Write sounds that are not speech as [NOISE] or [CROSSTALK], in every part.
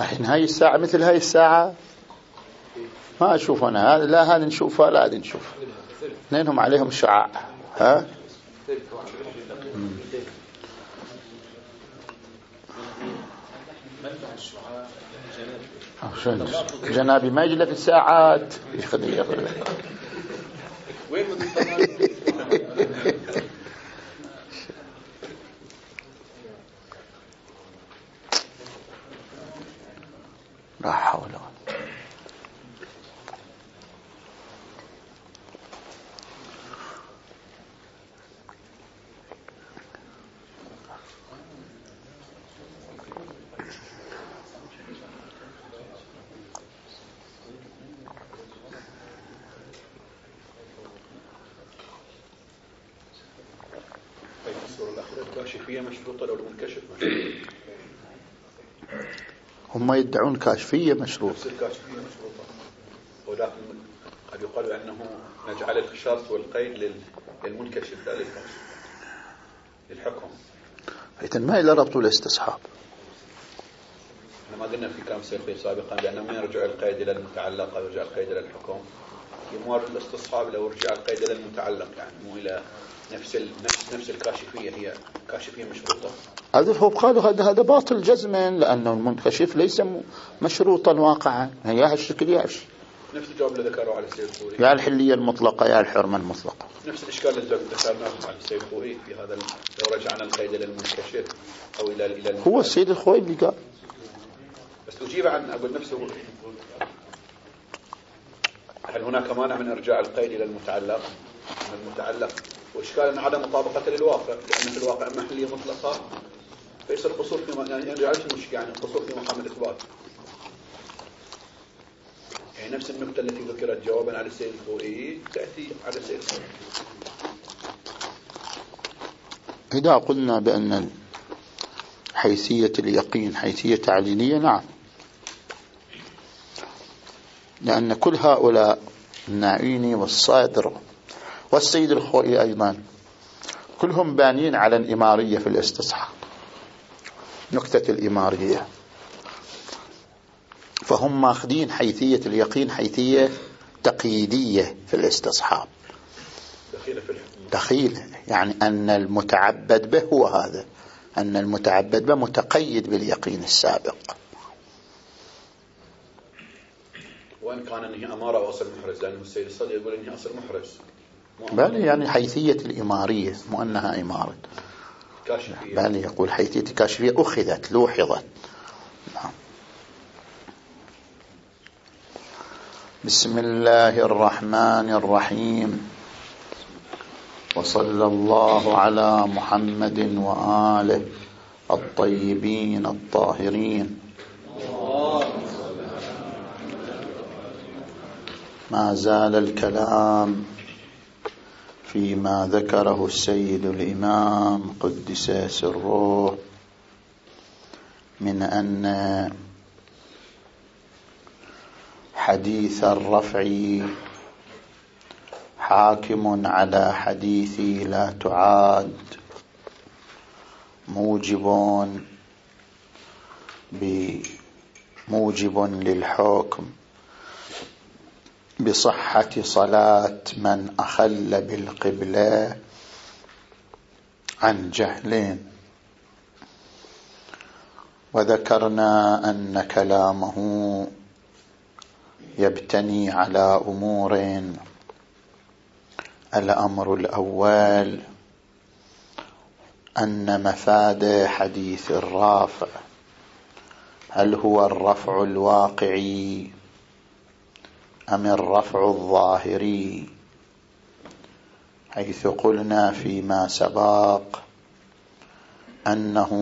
الحين هاي الساعة مثل هاي الساعة ما أشوف أنا. هذا لا هذا نشوفها لا هذا نشوف اثنينهم عليهم شعاع. ها؟ جنابي ما يجي في الساعات. وين لا حول ولا الكاشفية مشروطة لو المنكشف هم يدعون كاشفية مشروطة. نفس الكاشفية مشروطة. ولكن قد يقال أنه نجعل الشرط والقيد للمنكشف لا للكاشف للحكم. إذن ما إلى ربط الاستصحاب. إحنا ما قلنا في كلام سيرفي سابقا بأنه ما يرجع القيد إلى المتعلق أو يرجع القيد إلى الحكم. يمر الاستصحاب لو رجع القيد إلى المتعلق يعني مو إلى نفس نفس نفس الكاشفية هي كاشفية مشروطة. هذا هو قالوا هذا هذا باطل جزما لأنه المنكشف ليس مشروطا واقعا. يا هالشكل يا هالشكل نفس الجواب اللي ذكره على السيد الخوئي يا الحلية المطلقة يا الحرمة المطلقة. نفس الإشكال اللي ذكرناه على السيد الخوئي في هذا لو رجعنا القيد إلى المنكشف أو إلى إلى هو السيد الخوئي اللي قال. بس أجيب عن أقول نفسه هل هناك مانع من إرجاع القيد إلى المتعلق؟ المتعلق وإشكال أن عدم مطابقة للواقع لأن في الواقع محلية مطلقة فيصير قصور في يعني يعيش المشكلة يعني قصور في مقام الإثبات يعني نفس النقطة التي ذكرت جوابا على السيد الخوئي تأتي على السيد الخوئي إذا قلنا بأن حيثية اليقين حيثية تعليلية نعم. لأن كل هؤلاء النعيني والصادر والسيد الخوئي أيضا. كلهم بانين على الإمارية في الاستصحاب نكتة الإمارية. فهم ماخذين حيثية اليقين حيثية تقييدية في الاستصحاب دخيلة يعني أن المتعبد به هو هذا. أن المتعبد به متقيد باليقين السابق. وإن كان أنه أمارة وأصل محرز لأنه السيد الصدر يقول أنه أصل محرز. بل يعني حيثية الإمارية مو أنها إمارة. بل يقول حيثية الكاشفية أخذت لوحظت. نعم. بسم الله الرحمن الرحيم. وصلى الله على محمد وآله الطيبين الطاهرين. ما زال الكلام. فيما ذكره السيد الإمام قدس سره من أن حديث الرفع حاكم على حديث لا تعاد موجب بموجب للحكم. بصحة صلاة من أخل بالقبلة عن جهل وذكرنا أن كلامه يبتني على أمور الأمر الأول أن مفاد حديث الرافع. هل هو الرفع الواقعي أم الرفع الظاهري؟ حيث قلنا فيما سبق أنه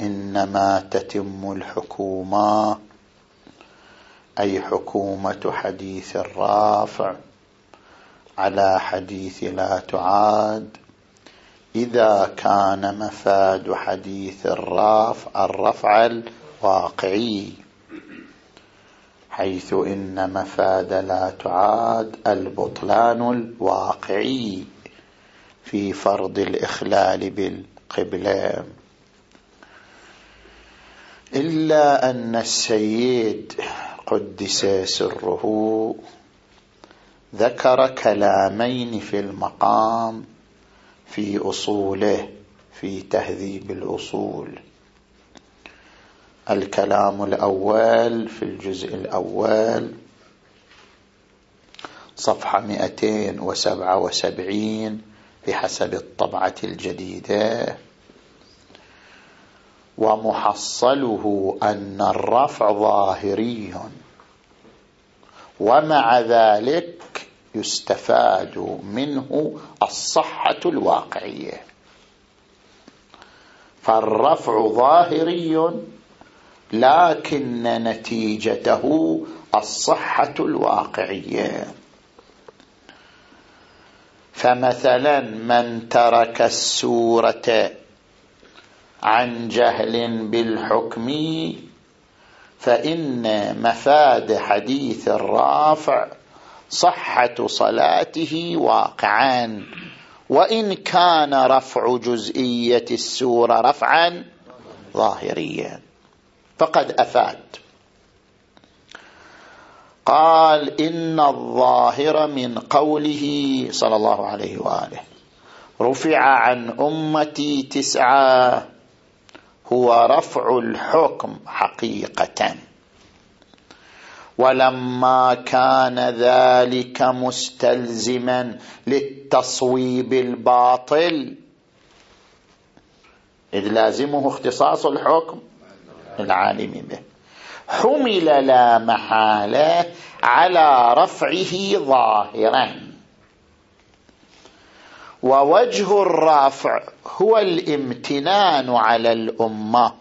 إنما تتم الحكومة أي حكومة حديث الرافع على حديث لا تعاد. إذا كان مفاد حديث الرافع الرفع الواقعي. حيث إن مفاد لا تعاد البطلان الواقعي في فرض الإخلال بالقبلة إلا أن السيد قدس سره ذكر كلامين في المقام في أصوله في تهذيب الأصول. الكلام الأول في الجزء الأول. صفحة 277 بحسب الطبعة الجديدة. ومحصله أن الرفع ظاهري. ومع ذلك يستفاد منه الصحة الواقعية. فالرفع ظاهري لكن نتيجته الصحة الواقعية. فمثلا من ترك السورة عن جهل بالحكم فإن مفاد حديث الرافع صحة صلاته واقعا. وإن كان رفع جزئية السورة رفعا ظاهريا. فقد أفاد. قال إن الظاهر من قوله صلى الله عليه وآله رفع عن أمتي تسعة هو رفع الحكم حقيقة. ولما كان ذلك مستلزما للتصويب الباطل إذ لازمه اختصاص الحكم العالم به. حمل لا محالة على رفعه ظاهرا. ووجه الرافع هو الامتنان على الأمة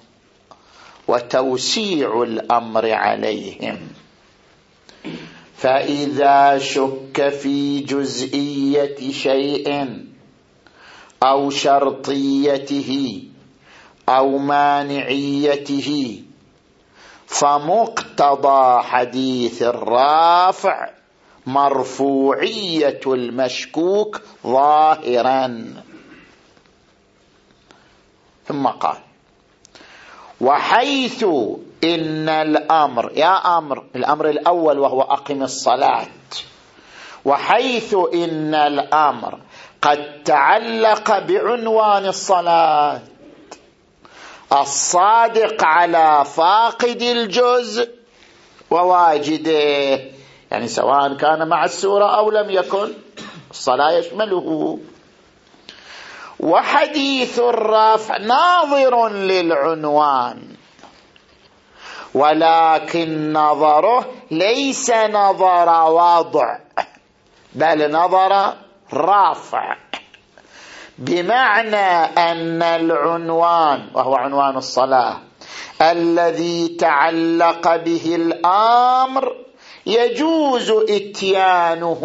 وتوسيع الأمر عليهم. فإذا شك في جزئية شيء أو شرطيته أو مانعيته. فمقتضى حديث الرافع مرفوعية المشكوك ظاهرا. ثم قال وحيث إن الأمر يا أمر الأمر الأول وهو أقم الصلاة. وحيث إن الأمر قد تعلق بعنوان الصلاة. الصادق على فاقد الجزء وواجده يعني سواء كان مع السورة أو لم يكن الصلاة يشمله. وحديث الرفع ناظر للعنوان ولكن نظره ليس نظر وضع بل نظر رافع. بمعنى أن العنوان وهو عنوان الصلاة الذي تعلق به الأمر يجوز إتيانه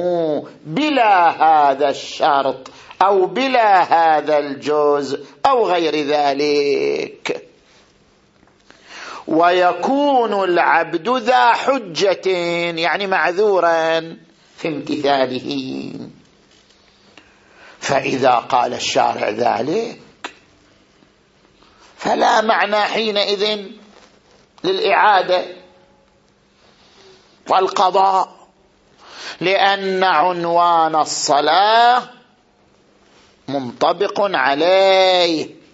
بلا هذا الشرط أو بلا هذا الجزء أو غير ذلك. ويكون العبد ذا حجة يعني معذورا في امتثاله. فإذا قال الشارع ذلك فلا معنى حينئذ للإعادة والقضاء لأن عنوان الصلاة منطبق عليه.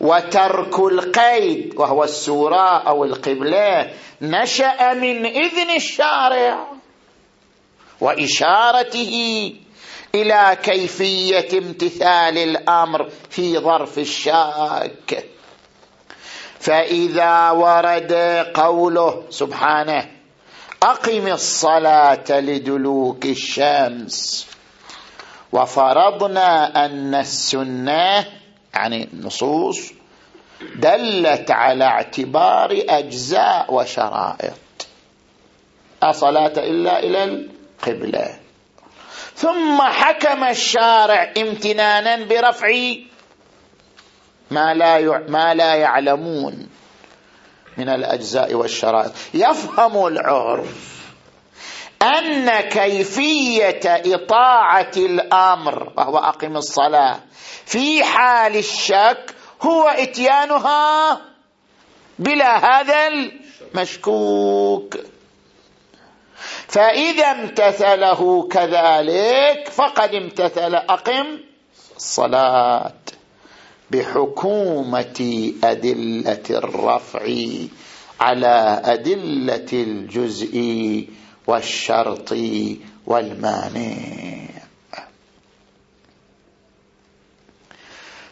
وترك القيد وهو السورة أو القبلة نشأ من إذن الشارع وإشارته إلى كيفية امتثال الأمر في ظرف الشاك. فإذا ورد قوله سبحانه أقم الصلاة لدلوك الشمس وفرضنا أن السنة يعني النصوص دلت على اعتبار أجزاء وشرائط. أصلاة إلا إلى القبلة. ثم حكم الشارع امتنانا برفع ما لا ما لا يعلمون من الأجزاء والشرائط. يفهم العرف أن كيفية إطاعة الأمر وهو أقم الصلاة في حال الشك هو إتيانها بلا هذا المشكوك. فإذا امتثله كذلك فقد امتثل أقم الصلاة بحكومة أدلة الرفع على أدلة الجزء والشرط والمانع.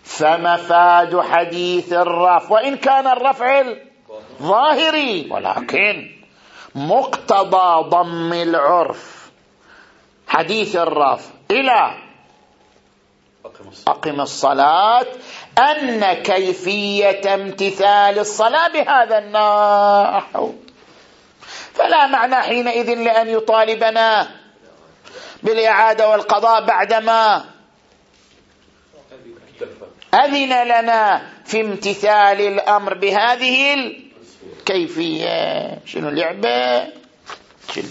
فمفاد حديث الرفع وإن كان الرفع الظاهري ولكن مقتضى ضم العرف. حديث الرفع إلى أقم الصلاة. أن كيفية امتثال الصلاة بهذا النحو فلا معنى حينئذ لأن يطالبنا بالإعادة والقضاء بعدما أذن لنا في امتثال الأمر بهذه الكيفية. شنو اللعبة؟ شنو؟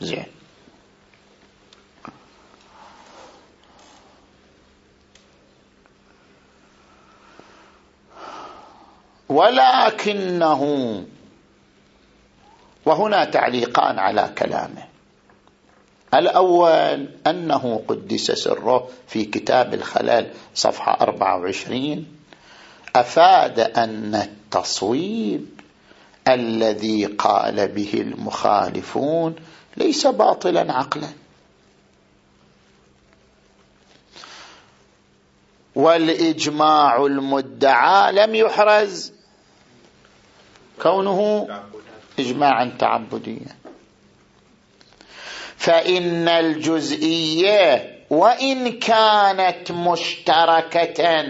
زين. ولكنه وهنا تعليقان على كلامه. الأول أنه قدس سره في كتاب الخلال صفحة 24 أفاد أن التصويب الذي قال به المخالفون ليس باطلا عقلا. والإجماع المدعى لم يحرز كونه إجماعا تعبديا. فإن الجزئية وإن كانت مشتركة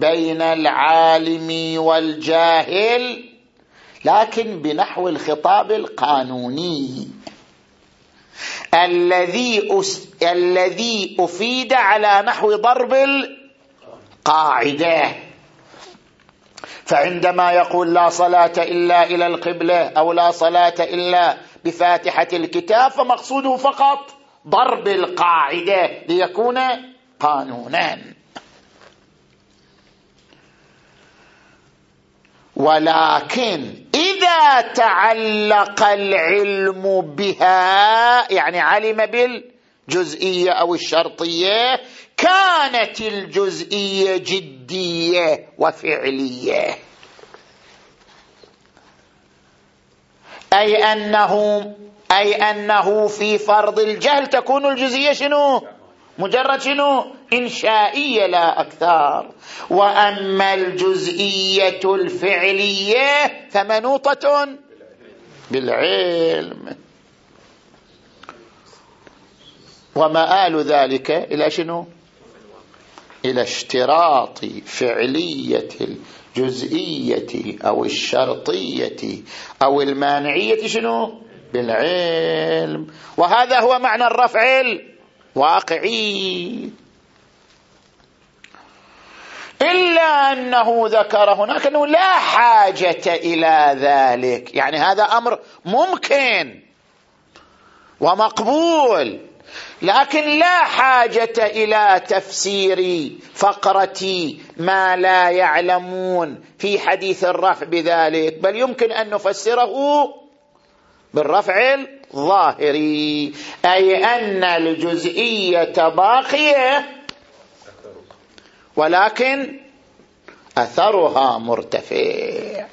بين العالم والجاهل لكن بنحو الخطاب القانوني. الذي الذي أفيد على نحو ضرب القاعدة. فعندما يقول لا صلاة إلا إلى القبلة أو لا صلاة إلا بفاتحة الكتاب فمقصوده فقط ضرب القاعدة ليكون قانونا. ولكن إذا تعلق العلم بها يعني علم بالجزئية أو الشرطية كانت الجزئية جدية وفعلية. أي أنه أي أنه في فرض الجهل تكون الجزئية شنو؟ مجرد شنو؟ إنشائية لا أكثر. وأما الجزئية الفعلية فمنوطة بالعلم. ومآل ذلك إلى شنو؟ إلى اشتراط فعلية الجزئية أو الشرطية أو المانعية شنو؟ بالعلم. وهذا هو معنى الرفع الواقعي إلا أنه ذكر هناك أنه لا حاجة إلى ذلك. يعني هذا أمر ممكن ومقبول لكن لا حاجة إلى تفسير فقرة ما لا يعلمون في حديث الرفع بذلك. بل يمكن أن نفسره بالرفع الظاهري. أي أن الجزئية باقية ولكن أثرها مرتفع.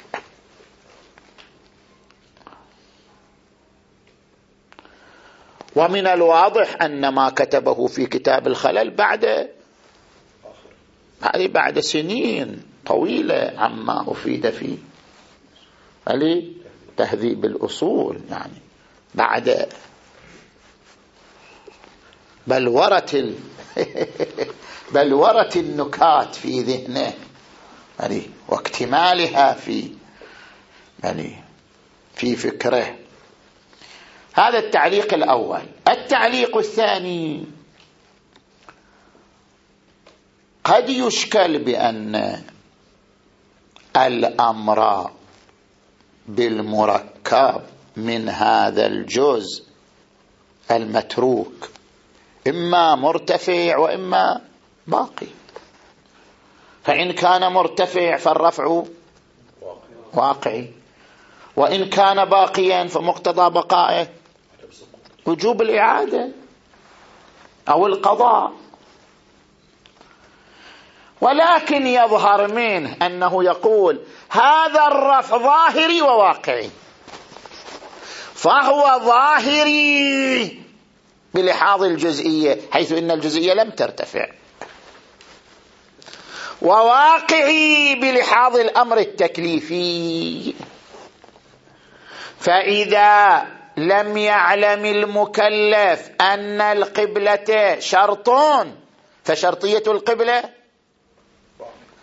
ومن الواضح أن ما كتبه في كتاب الخلل بعد هذه بعد سنين طويلة عما أفيد فيه علي. تهذيب الأصول يعني بعد بلورة ال... [LAUGHS] بلورة النكات في ذهنه يعني واكتمالها في يعني في فكره. هذا التعليق الأول. التعليق الثاني قد يشكل بأن الأمر بالمركب من هذا الجزء المتروك إما مرتفع وإما باقي. فإن كان مرتفع فالرفع واقعي وإن كان باقيا فمقتضى بقائه وجوب الإعادة أو القضاء. ولكن يظهر منه أنه يقول هذا الرفع ظاهري وواقعي. فهو ظاهري بلحاظ الجزئية حيث إن الجزئية لم ترتفع. وواقعي بلحاظ الأمر التكليفي. فإذا لم يعلم المكلف أن القبلة شرط فشرطية القبلة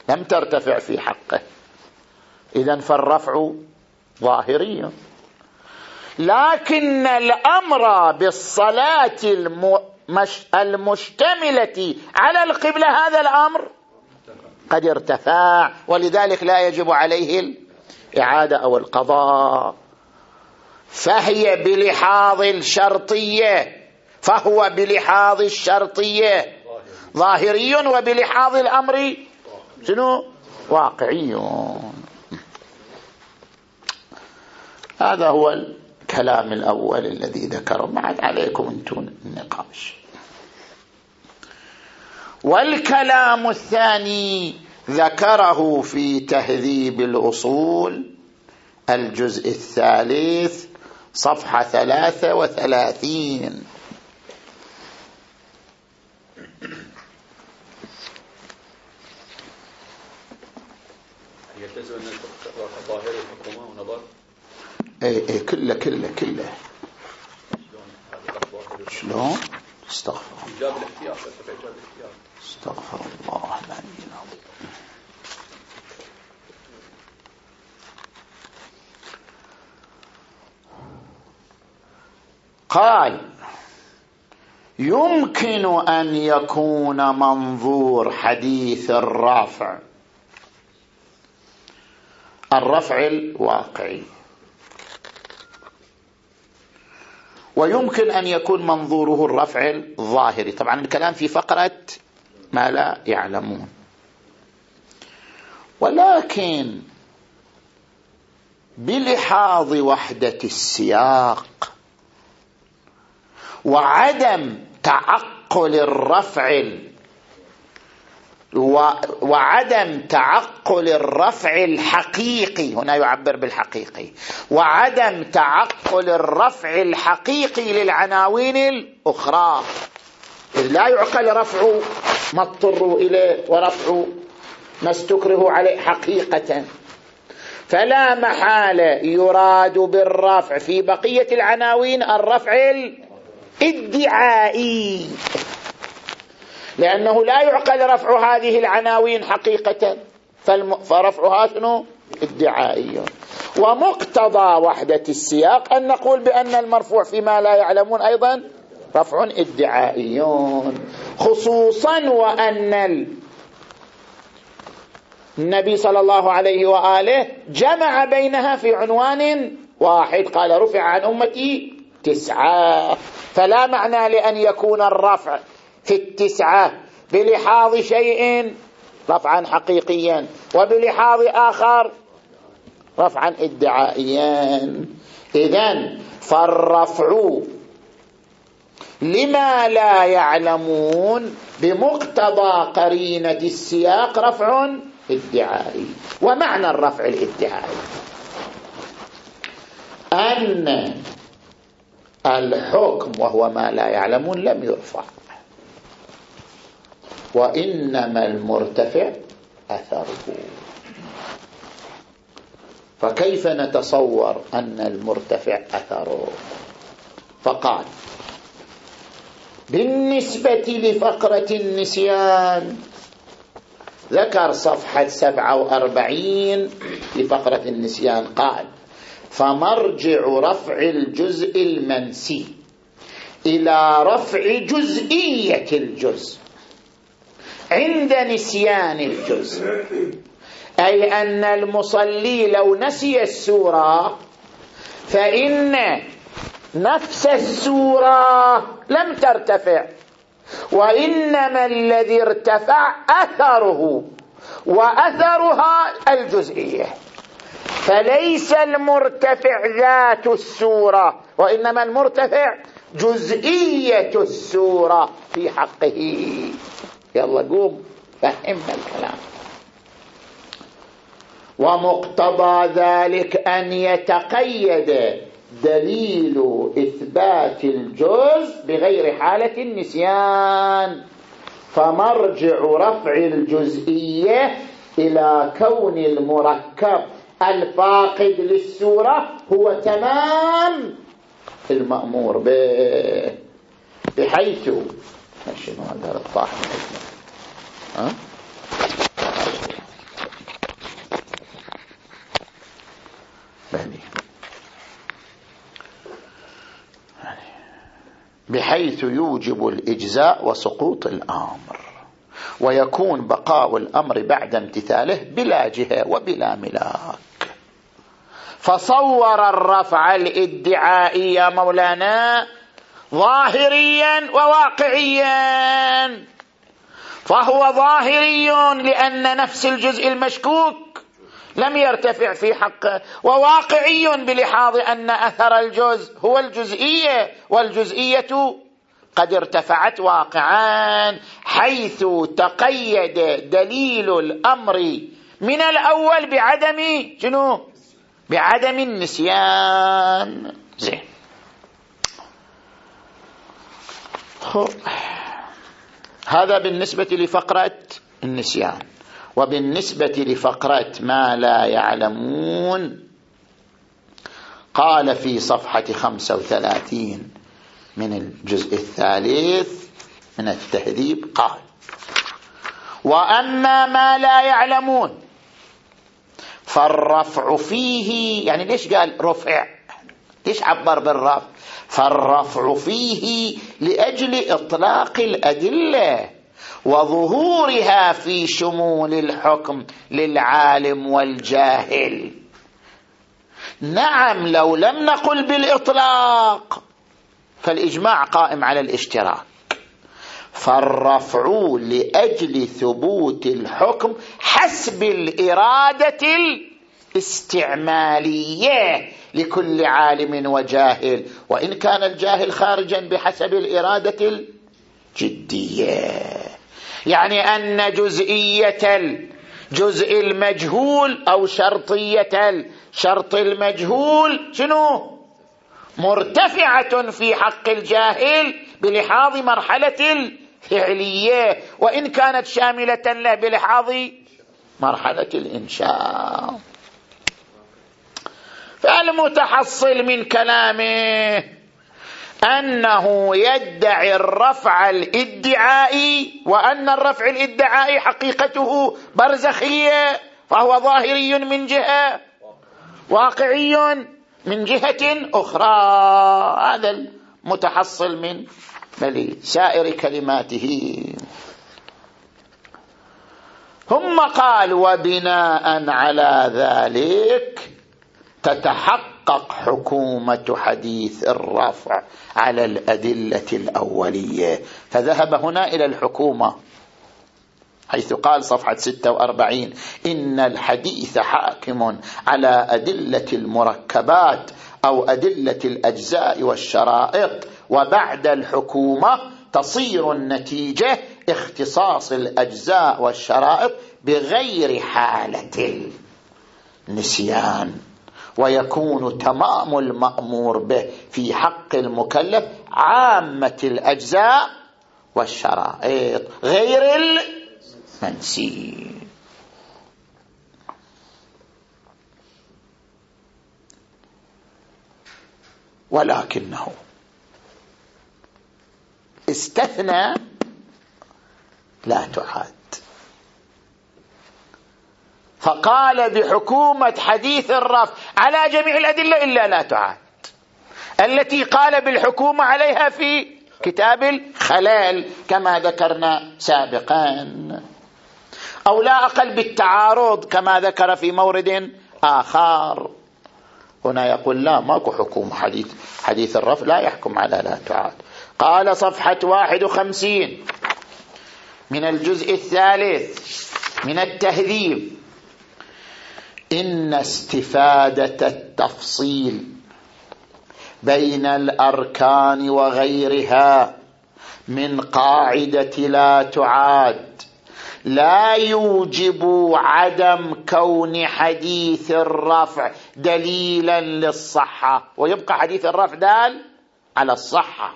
لم ترتفع في حقه. إذا فالرفع ظاهري. لكن الأمر بالصلاة المشتملة على القبلة هذا الأمر قد ارتفع ولذلك لا يجب عليه الإعادة أو القضاء. فهي بلحاظ الشرطية فهو بلحاظ الشرطية. ظاهري وبلحاظ الأمر شنو؟ واقعي هذا هو الكلام الأول الذي ذكره. ما عاد عليكم أنتم النقاش. والكلام الثاني ذكره في تهذيب الأصول الجزء الثالث صفحة ثلاثة وثلاثين يلتزم أن ظاهر الحكومة ونظر اي اي كله كله كله. شلون؟ استغفر الله. الاحتياط. استغفر الله العلي العظيم. قال يمكن أن يكون منظور حديث الرافع. الرفع الواقعي ويمكن أن يكون منظوره الرفع الظاهري طبعا الكلام في فقرة ما لا يعلمون. ولكن بلحاظ وحدة السياق وعدم تعقل الرفع وعدم تعقل الرفع الحقيقي هنا يعبر بالحقيقي. وعدم تعقل الرفع الحقيقي للعناوين الأخرى. إذ لا يعقل رفع ما اضطروا إليه ورفع ما استكره عليه حقيقة. فلا محالة يراد بالرفع في بقية العناوين الرفع الادعائي. لأنه لا يعقل رفع هذه العناوين حقيقة. فرفعها شنو؟ ادعائي. ومقتضى وحدة السياق أن نقول بأن المرفوع فيما لا يعلمون أيضا رفع ادعائي. خصوصا وأن النبي صلى الله عليه وآله جمع بينها في عنوان واحد. قال رفع عن أمتي تسعة. فلا معنى لأن يكون الرفع في التسعة بلحاظ شيء رفعا حقيقيا وبلحاظ آخر رفعا ادعائيا. إذا فالرفع لما لا يعلمون بمقتضى قرينة السياق رفع ادعائي. ومعنى الرفع الادعائي أن الحكم وهو ما لا يعلمون لم يرفع. وإنما المرتفع أثره. فكيف نتصور أن المرتفع أثره؟ فقال بالنسبة لفقرة النسيان ذكر صفحة سبعة وأربعين لفقرة النسيان قال فمرجع رفع الجزء المنسي إلى رفع جزئية الجزء. عند نسيان الجزء. أي أن المصلي لو نسي السورة فإن نفس السورة لم ترتفع. وإنما الذي ارتفع أثره وأثرها الجزئية. فليس المرتفع ذات السورة وإنما المرتفع جزئية السورة في حقه. يلا قوم فهمنا الكلام. ومقتضى ذلك أن يتقيد دليل إثبات الجزء بغير حالة النسيان. فمرجع رفع الجزئية إلى كون المركب الفاقد للسورة هو تمام المأمور به. بحيث ها؟ بحيث يوجب الإجزاء وسقوط الأمر ويكون بقاء الأمر بعد امتثاله بلا جهة وبلا ملاك. فصور الرفع الإدعائي يا مولانا ظاهريا وواقعيا. فهو ظاهري لأن نفس الجزء المشكوك لم يرتفع في حقه وواقعي بلحاظ أن أثر الجزء هو الجزئية والجزئية قد ارتفعت واقعا حيث تقيد دليل الأمر من الأول بعدم شنو؟ بعدم النسيان. زين. هذا بالنسبة لفقرة النسيان وبالنسبة لفقرة ما لا يعلمون. قال في صفحة خمسة وثلاثين من الجزء الثالث من التهذيب قال وأما ما لا يعلمون فالرفع فيه يعني ليش قال رفع؟ ليش عبر بالرفع فالرفع فيه لأجل إطلاق الأدلة وظهورها في شمول الحكم للعالم والجاهل. نعم لو لم نقل بالإطلاق فالإجماع قائم على الاشتراك. فالرفع لأجل ثبوت الحكم حسب الإرادة الاستعمالية. لكل عالم وجاهل وإن كان الجاهل خارجا بحسب الإرادة الجدية. يعني أن جزئية الجزء المجهول أو شرطية الشرط المجهول شنو؟ مرتفعة في حق الجاهل بلحاظ مرحلة الفعلية وإن كانت شاملة له بلحاظ مرحلة الإنشاء. فالمتحصل من كلامه أنه يدعي الرفع الادعائي وأن الرفع الادعائي حقيقته برزخية فهو ظاهري من جهة واقعي من جهة أخرى. هذا المتحصل من سائر كلماته. ثم قال وبناء على ذلك تتحقق حكومة حديث الرفع على الأدلة الأولية. فذهب هنا إلى الحكومة حيث قال صفحة 46 إن الحديث حاكم على أدلة المركبات أو أدلة الأجزاء والشرائط وبعد الحكومة تصير النتيجة اختصاص الأجزاء والشرائط بغير حالة النسيان. ويكون تمام المأمور به في حق المكلف عامة الأجزاء والشرائط غير المنسي ولكنه استثنى لا تعاد. فقال بحكومة حديث الرف على جميع الأدلة إلا لا تعاد. التي قال بالحكومة عليها في كتاب الخلال كما ذكرنا سابقا. أو لا أقل بالتعارض كما ذكر في مورد آخر. هنا يقول لا ماكو حكومة حديث حديث الرف لا يحكم على لا تعاد. قال صفحة واحد وخمسين من الجزء الثالث من التهذيب. إن استفادة التفصيل بين الأركان وغيرها من قاعدة لا تعاد. لا يوجب عدم كون حديث الرفع دليلا للصحة ويبقى حديث الرفع دال على الصحة.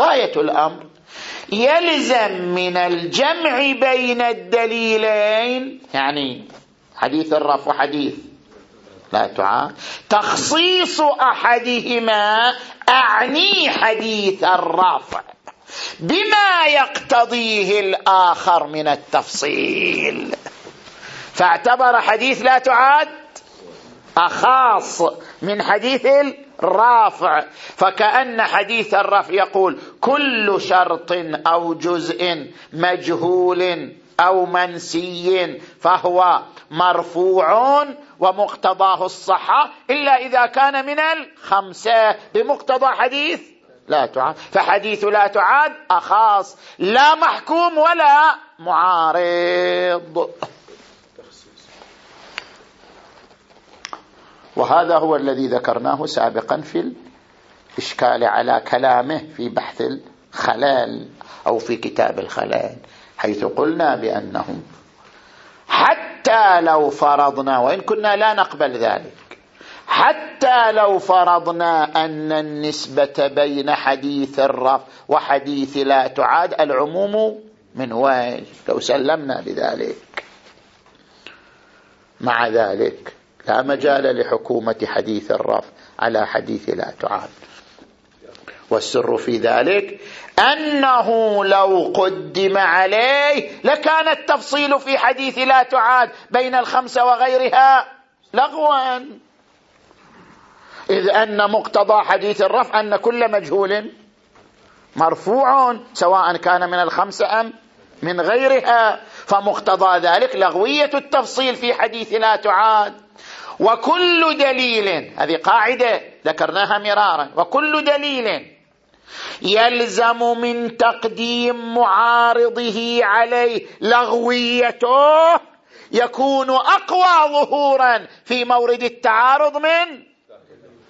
غاية الأمر. يلزم من الجمع بين الدليلين يعني حديث الرفع وحديث لا تعاد. تخصيص أحدهما أعني حديث الرفع بما يقتضيه الآخر من التفصيل. فاعتبر حديث لا تعاد أخاص من حديث الرافع فكأن حديث الرفع يقول كل شرط أو جزء مجهول أو منسي فهو مرفوع ومقتضاه الصحة إلا إذا كان من الخمسة. بمقتضى حديث لا تعاد. فحديث لا تعاد أخاص لا محكوم ولا معارض. وهذا هو الذي ذكرناه سابقا في الإشكال على كلامه في بحث الخلال أو في كتاب الخلال. حيث قلنا بأنه حتى لو فرضنا وإن كنا لا نقبل ذلك حتى لو فرضنا أن النسبة بين حديث الرف وحديث لا تعاد العموم من وجه لو سلمنا بذلك. مع ذلك لا مجال لحكومة حديث الرف على حديث لا تعاد. والسر في ذلك أنه لو قدم عليه لكان التفصيل في حديث لا تعاد بين الخمسة وغيرها. لغوا إذ أن مقتضى حديث الرفع أن كل مجهول مرفوع سواء كان من الخمسة أم من غيرها. فمقتضى ذلك لغوية التفصيل في حديث لا تعاد. وكل دليل هذه قاعدة ذكرناها مرارا وكل دليل يلزم من تقديم معارضه عليه لغويته يكون أقوى ظهورا في مورد التعارض من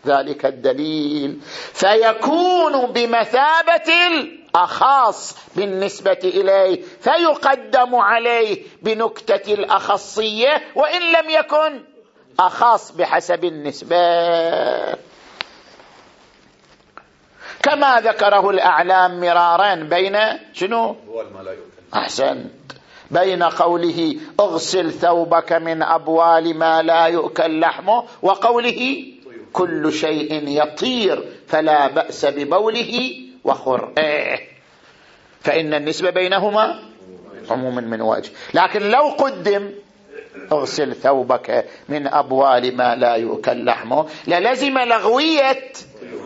ذلك الدليل. فيكون بمثابة الاخاص بالنسبة إليه فيقدم عليه بنكتة الأخصية وإن لم يكن اخاص بحسب النسبة. كما ذكره الأعلام مرارا بين شنو؟ أحسنت. بين قوله اغسل ثوبك من أبوال ما لا يؤكل لحمه وقوله كل شيء يطير فلا بأس ببوله وخرئه فإن النسبة بينهما عموما من وجه. لكن لو قدم اغسل ثوبك من أبوال ما لا يؤكل لحمه للزم لغوية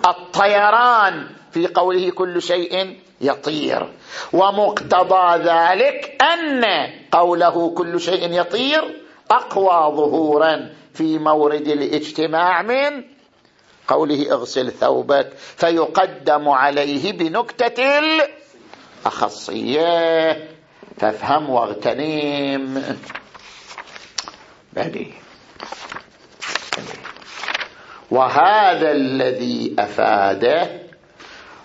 الطيران في قوله كل شيء يطير. ومقتضى ذلك أن قوله كل شيء يطير أقوى ظهورا في مورد الاجتماع من قوله اغسل ثوبك فيقدم عليه بنكتة الأخصية. فافهم واغتنم. بلي وهذا الذي أفاده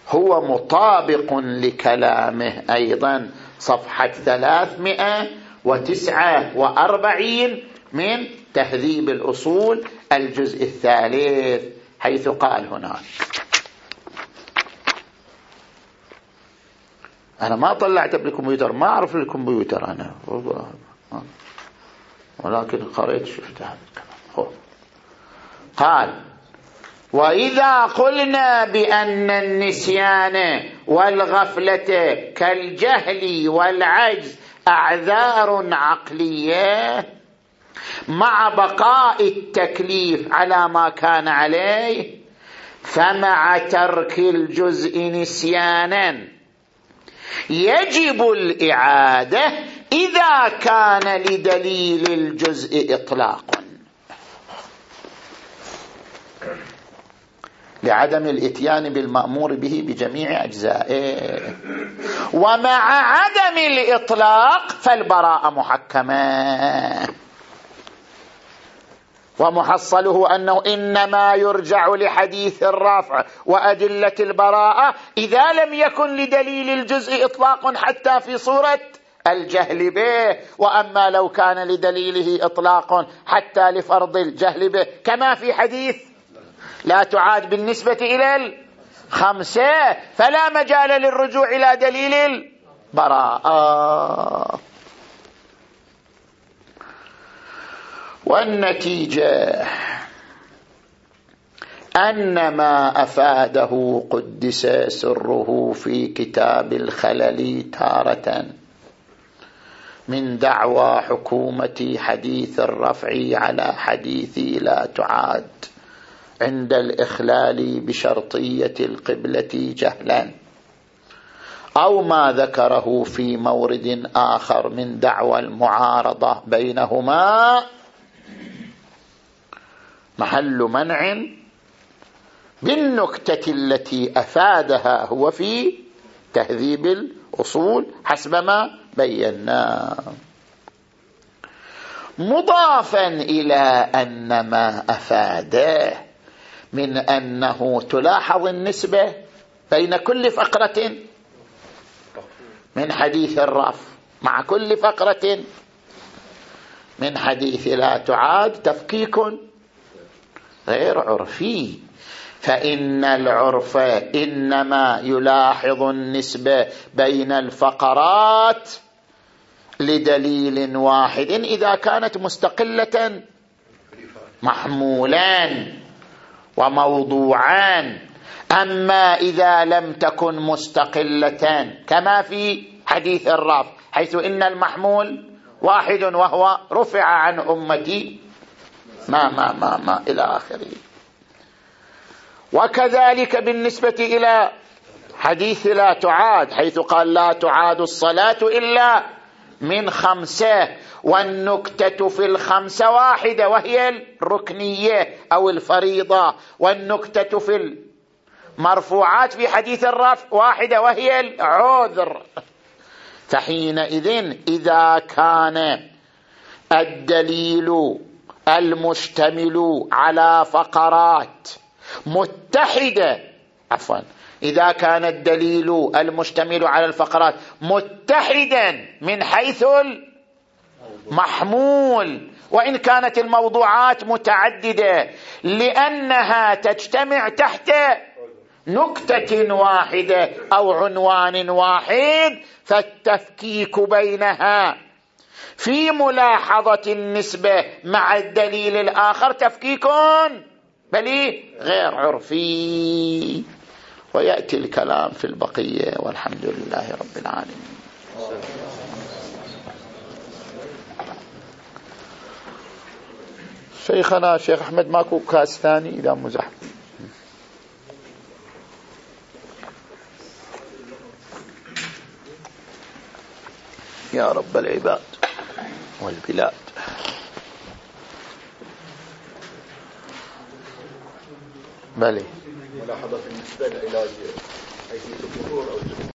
هو مطابق لكلامه أيضا. صفحة ثلاثمائة وتسعة وأربعين من تهذيب الأصول الجزء الثالث حيث قال هناك. أنا ما طلعت بالكمبيوتر ما أعرف الكمبيوتر أنا. ولكن قريت شفت هذا الكلام قال وإذا قلنا بأن النسيان والغفلة كالجهل والعجز أعذار عقلية مع بقاء التكليف على ما كان عليه فمع ترك الجزء نسيانا يجب الإعادة إذا كان لدليل الجزء اطلاق لعدم الإتيان بالمأمور به بجميع أجزائه. ومع عدم الإطلاق فالبراءة محكمة. ومحصله أنه إنما يرجع لحديث الرفع وأدلة البراءة إذا لم يكن لدليل الجزء إطلاق حتى في صورة الجهل به. وأما لو كان لدليله إطلاق حتى لفرض الجهل به كما في حديث لا تعاد بالنسبة إلى الخمسة فلا مجال للرجوع إلى دليل البراءة. والنتيجة أن ما أفاده قدس سره في كتاب الخلل تارة من دعوى حكومة حديث الرفع على حديث لا تعاد. عند الإخلال بشرطية القبلة جهلا. أو ما ذكره في مورد آخر من دعوى المعارضة بينهما. محل منع بالنكتة التي أفادها هو في تهذيب الأصول حسب ما بينا. مضافا إلى أن ما أفاده من أنه تلاحظ النسبة بين كل فقرة. من حديث الرف مع كل فقرة. من حديث لا تعاد تفكيك غير عرفي. فإن العرف إنما يلاحظ النسبة بين الفقرات لدليل واحد إذا كانت مستقلة. محمولان وموضوعان. أما إذا لم تكن مستقلتان كما في حديث الرف حيث إن المحمول واحد وهو رفع عن أمتي. ما ما ما ما إلى آخره. وكذلك بالنسبة إلى حديث لا تعاد حيث قال لا تعاد الصلاة إلا من خمسة والنكتة في الخمسة واحدة وهي الركنية أو الفريضة. والنكتة في المرفوعات في حديث الرفع واحدة وهي العذر. فحينئذ إذا كان الدليل المشتمل على فقرات متحدة عفوا. إذا كان الدليل المشتمل على الفقرات متحدا من حيث المحمول وإن كانت الموضوعات متعددة لأنها تجتمع تحت نكتة واحدة أو عنوان واحد فالتفكيك بينها. في ملاحظة النسبة مع الدليل الآخر تفكيك بل غير عرفي. ويأتي الكلام في البقية والحمد لله رب العالمين. شيخنا شيخ أحمد ماكو كاس ثاني؟ إذا مزح يا رب العباد والبلاد. بلي. ملاحظة بالنسبة لعلاج حيث الظهور أو